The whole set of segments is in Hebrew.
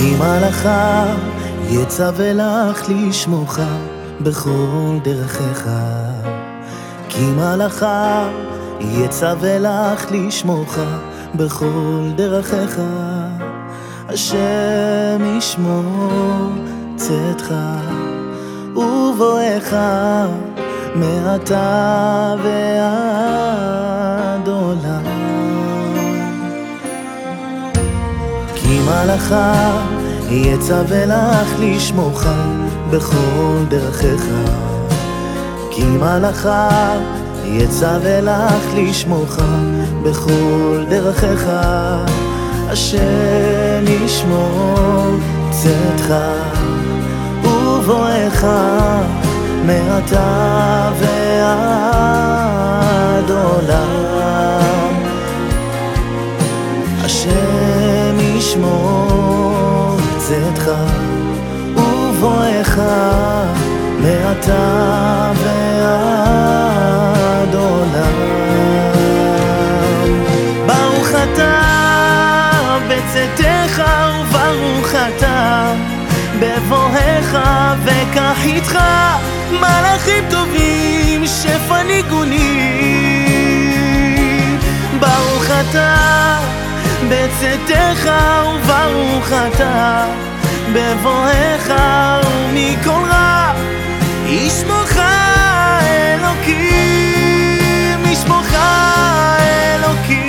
כי מלאכה יצווה לך לשמוך בכל דרכיך. כי מלאכה יצווה לך לשמוך בכל דרכיך. השם ישמור צאתך ובואך מעתה ועד מלאכה יצווה לך לשמוך בכל דרכיך. כי מלאכה יצווה לך לשמוך בכל דרכיך. השם ישמור צאתך ובואך מעתה ועד עולם. השם ישמור צאתך ובואך מעתה ועד עולם. ברוך אתה בצאתך וברוך אתה בבואך וקח איתך מלאכים טובים שפע ניגונים ברוך אתה בצאתך וברוך אתה בבואך ומכל רע ישמוך אלוקים ישמוך אלוקים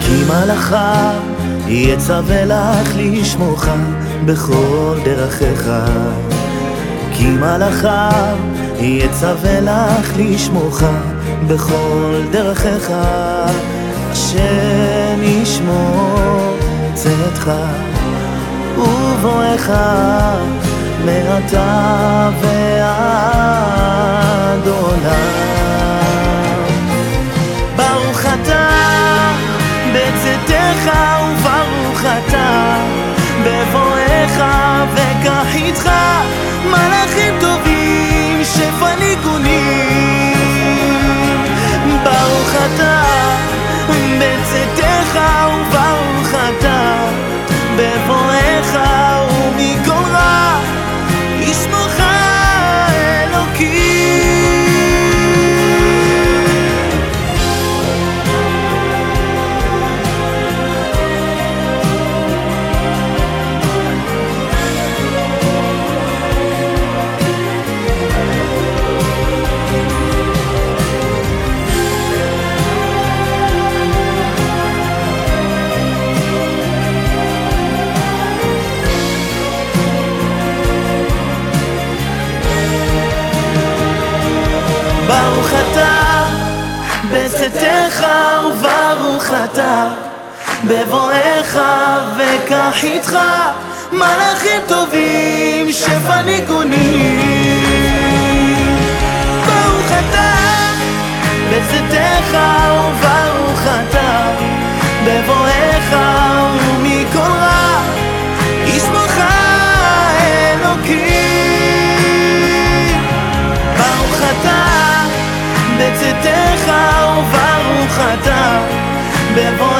כי מלאכה יצווה לך לשמוך בכל דרכיך. כי מלאכה יצווה לך לשמוך בכל דרכיך. השם ישמור צאתך ובואך מעתה ועד עולם. ברוך אתה בצאתך וברוך אתה בבואך וקח איתך מלאכים טובים וברוך אתה בבואך וקח איתך מלאכים טובים שפע ברוך אתה בצאתך וברוך אתה בבואך ומכל רע ישמוך אלוקים. ברוך אתה בצאתך וברוך אתה בבואך